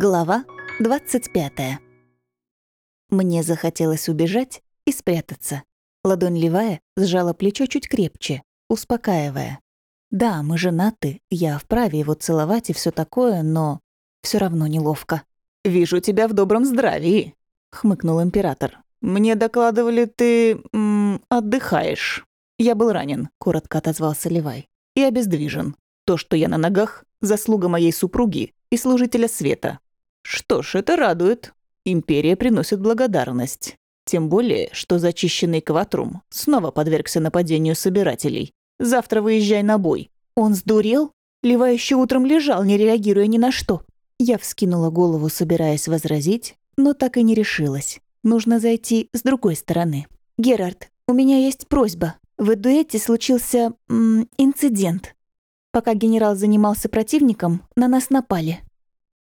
Глава 25. Мне захотелось убежать и спрятаться. Ладонь левая сжала плечо чуть крепче, успокаивая. Да, мы женаты, я вправе его целовать и все такое, но все равно неловко. «Вижу тебя в добром здравии», — хмыкнул император. «Мне докладывали, ты... М, отдыхаешь». «Я был ранен», — коротко отозвался Левай. «И обездвижен. То, что я на ногах, заслуга моей супруги и служителя света. Что ж, это радует. Империя приносит благодарность. Тем более, что зачищенный Кватрум снова подвергся нападению собирателей. Завтра выезжай на бой. Он сдурел? Лева еще утром лежал, не реагируя ни на что. Я вскинула голову, собираясь возразить, но так и не решилась. Нужно зайти с другой стороны. «Герард, у меня есть просьба. В дуэте случился... М, инцидент. Пока генерал занимался противником, на нас напали.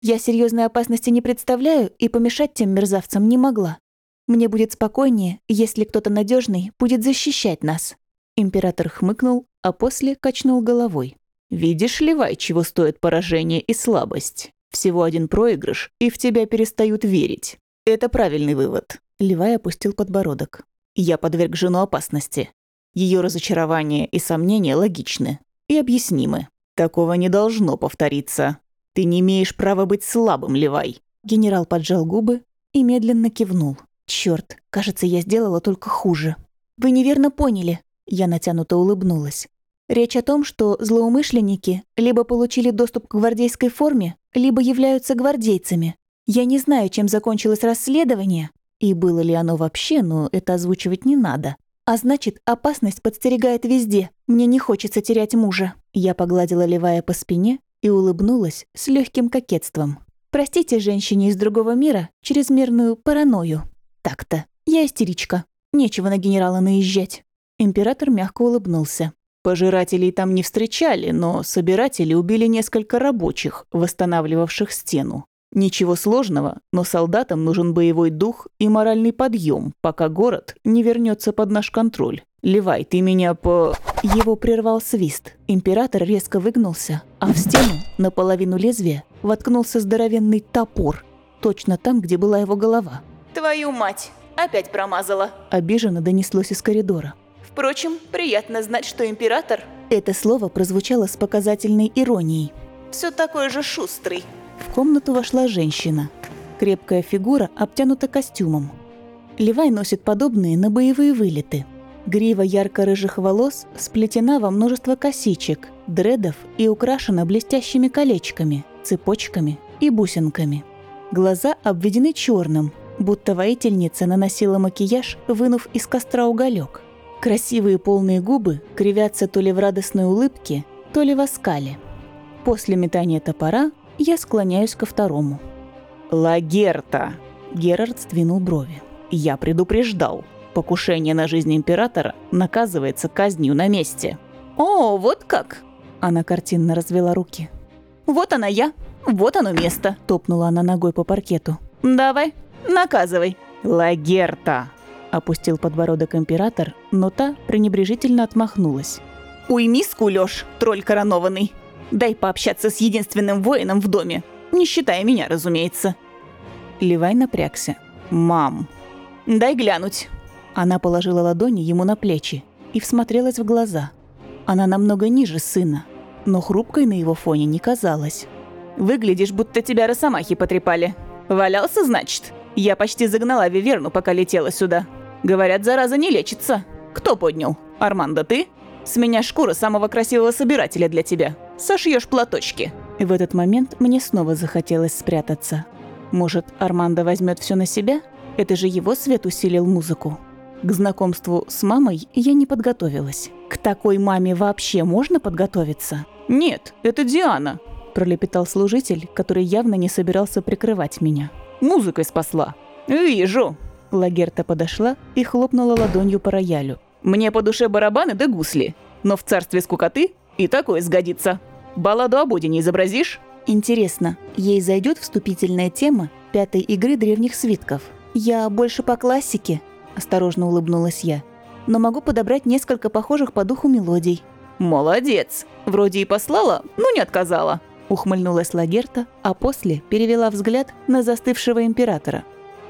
Я серьезной опасности не представляю и помешать тем мерзавцам не могла. Мне будет спокойнее, если кто-то надежный будет защищать нас». Император хмыкнул, а после качнул головой. «Видишь ли, Вай, чего стоит поражение и слабость? Всего один проигрыш, и в тебя перестают верить. Это правильный вывод». Левай опустил подбородок. «Я подверг жену опасности. Ее разочарование и сомнения логичны и объяснимы. Такого не должно повториться. Ты не имеешь права быть слабым, Левай». Генерал поджал губы и медленно кивнул. Черт, кажется, я сделала только хуже. Вы неверно поняли. Я натянуто улыбнулась. Речь о том, что злоумышленники либо получили доступ к гвардейской форме, либо являются гвардейцами. Я не знаю, чем закончилось расследование, и было ли оно вообще, но это озвучивать не надо. А значит, опасность подстерегает везде. Мне не хочется терять мужа. Я погладила Левая по спине и улыбнулась с легким кокетством. Простите женщине из другого мира чрезмерную паранойю. Так-то. Я истеричка. Нечего на генерала наезжать. Император мягко улыбнулся. Пожирателей там не встречали, но собиратели убили несколько рабочих, восстанавливавших стену. Ничего сложного, но солдатам нужен боевой дух и моральный подъем, пока город не вернется под наш контроль. Левай, ты меня по... Его прервал свист. Император резко выгнулся, а в стену, наполовину лезвия, воткнулся здоровенный топор. Точно там, где была его голова. «Твою мать! Опять промазала!» Обиженно донеслось из коридора. «Впрочем, приятно знать, что император...» Это слово прозвучало с показательной иронией. «Все такой же шустрый». В комнату вошла женщина. Крепкая фигура обтянута костюмом. Левай носит подобные на боевые вылеты. Грива ярко-рыжих волос сплетена во множество косичек, дредов и украшена блестящими колечками, цепочками и бусинками. Глаза обведены черным, будто воительница наносила макияж, вынув из костра уголек. Красивые полные губы кривятся то ли в радостной улыбке, то ли в оскале. После метания топора я склоняюсь ко второму. «Лагерта!» Герард сдвинул брови. «Я предупреждал. Покушение на жизнь императора наказывается казнью на месте». «О, вот как!» Она картинно развела руки. «Вот она я, вот оно место!» Топнула она ногой по паркету. «Давай, наказывай!» «Лагерта!» Опустил подбородок император, но та пренебрежительно отмахнулась. «Уйми скулёж, тролль коронованный!» Дай пообщаться с единственным воином в доме. Не считая меня, разумеется». Левай напрягся. «Мам». «Дай глянуть». Она положила ладони ему на плечи и всмотрелась в глаза. Она намного ниже сына, но хрупкой на его фоне не казалась. «Выглядишь, будто тебя росомахи потрепали. Валялся, значит? Я почти загнала Виверну, пока летела сюда. Говорят, зараза не лечится. Кто поднял? Армандо, ты? С меня шкура самого красивого собирателя для тебя. Сошьешь платочки». И в этот момент мне снова захотелось спрятаться. Может, Армандо возьмет все на себя? Это же его свет усилил музыку. К знакомству с мамой я не подготовилась. К такой маме вообще можно подготовиться? «Нет, это Диана», – пролепетал служитель, который явно не собирался прикрывать меня. «Музыкой спасла». «Вижу». Лагерта подошла и хлопнула ладонью по роялю. «Мне по душе барабаны да гусли, но в царстве скукоты и такое сгодится». Балладу о Боде не изобразишь? Интересно, ей зайдет вступительная тема пятой игры древних свитков? Я больше по классике, осторожно улыбнулась я. Но могу подобрать несколько похожих по духу мелодий. Молодец. Вроде и послала, но не отказала. ухмыльнулась Лагерта, а после перевела взгляд на застывшего императора.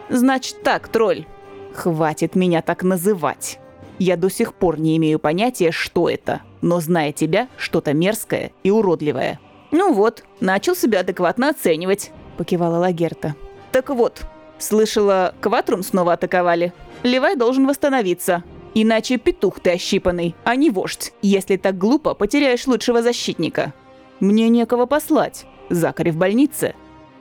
«Значит так, тролль, хватит меня так называть. Я до сих пор не имею понятия, что это, но, зная тебя, что-то мерзкое и уродливое». «Ну вот, начал себя адекватно оценивать», – покивала Лагерта. «Так вот, слышала, Кватрум снова атаковали. Левай должен восстановиться. Иначе петух ты ощипанный, а не вождь. Если так глупо, потеряешь лучшего защитника. Мне некого послать. Закари в больнице».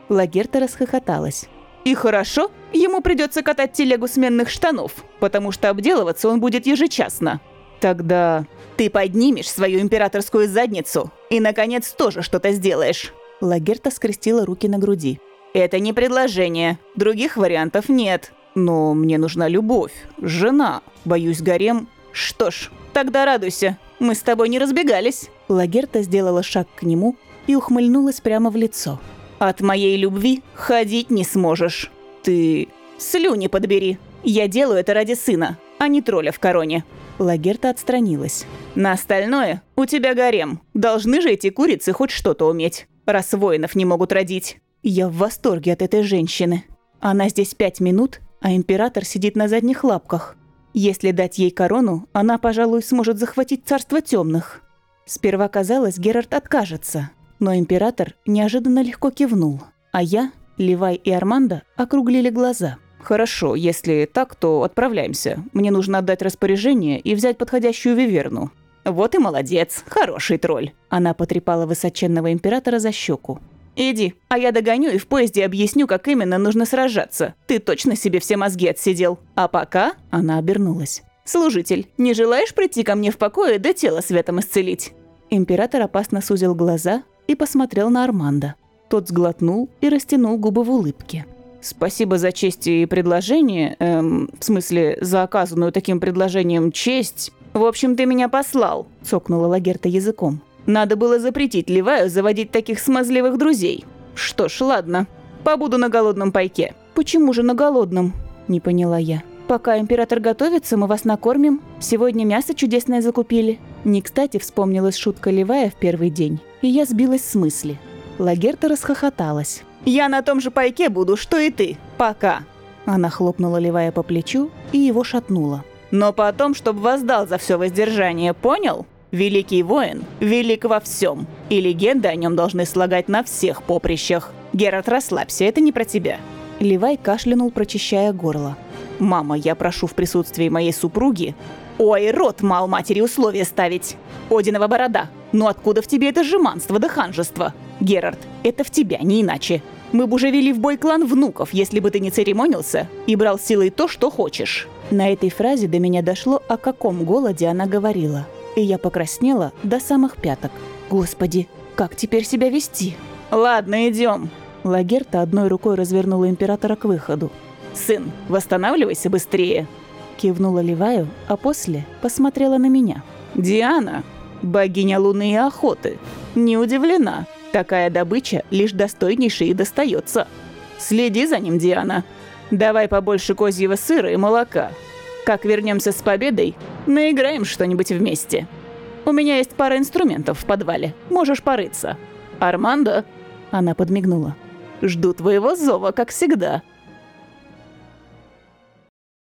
Лагерта расхохоталась. «И хорошо, ему придется катать телегу сменных штанов, потому что обделываться он будет ежечасно. Тогда ты поднимешь свою императорскую задницу и, наконец, тоже что-то сделаешь». Лагерта скрестила руки на груди. «Это не предложение. Других вариантов нет. Но мне нужна любовь, жена. Боюсь, гарем. Что ж, тогда радуйся. Мы с тобой не разбегались». Лагерта сделала шаг к нему и ухмыльнулась прямо в лицо. «От моей любви ходить не сможешь. Ты слюни подбери. Я делаю это ради сына, а не тролля в короне». Лагерта отстранилась. «На остальное у тебя гарем. Должны же эти курицы хоть что-то уметь, раз воинов не могут родить». Я в восторге от этой женщины. Она здесь пять минут, а император сидит на задних лапках. Если дать ей корону, она, пожалуй, сможет захватить царство темных. Сперва казалось, Герард откажется, но император неожиданно легко кивнул, а я, Левай и Армандо округлили глаза. «Хорошо, если так, то отправляемся. Мне нужно отдать распоряжение и взять подходящую виверну». «Вот и молодец, хороший тролль». Она потрепала высоченного императора за щеку. «Иди, а я догоню и в поезде объясню, как именно нужно сражаться. Ты точно себе все мозги отсидел. А пока...» Она обернулась. «Служитель, не желаешь прийти ко мне в покое да тело светом исцелить?» Император опасно сузил глаза и посмотрел на Армандо. Тот сглотнул и растянул губы в улыбке. «Спасибо за честь и предложение, эм, в смысле, за оказанную таким предложением честь. В общем, ты меня послал», – цокнула Лагерта языком. Надо было запретить Леваю заводить таких смазливых друзей. Что ж, ладно. Побуду на голодном пайке. Почему же на голодном? Не поняла я. Пока император готовится, мы вас накормим. Сегодня мясо чудесное закупили. Не кстати вспомнилась шутка Левая в первый день, и я сбилась с мысли. Лагерта расхохоталась. «Я на том же пайке буду, что и ты. Пока!» Она хлопнула Левая по плечу и его шатнула. «Но потом, чтобы воздал за все воздержание, понял?» Великий воин, велик во всем, и легенды о нем должны слагать на всех поприщах. Герат, расслабься, это не про тебя». Левай кашлянул, прочищая горло. «Мама, я прошу в присутствии моей супруги...» «Ой, рот мал матери условия ставить! Одинова борода! Ну откуда в тебе это жеманство да ханжество? Герард, это в тебя, не иначе. Мы бы уже вели в бой клан внуков, если бы ты не церемонился и брал силой то, что хочешь». На этой фразе до меня дошло, о каком голоде она говорила и я покраснела до самых пяток. Господи, как теперь себя вести? Ладно, идем. Лагерта одной рукой развернула императора к выходу. «Сын, восстанавливайся быстрее!» Кивнула Леваю, а после посмотрела на меня. «Диана, богиня луны и охоты, не удивлена. Такая добыча лишь достойнейшей и достается. Следи за ним, Диана. Давай побольше козьего сыра и молока. Как вернемся с победой, наиграем что-нибудь вместе. У меня есть пара инструментов в подвале. Можешь порыться. Армандо?» Она подмигнула. «Жду твоего зова, как всегда».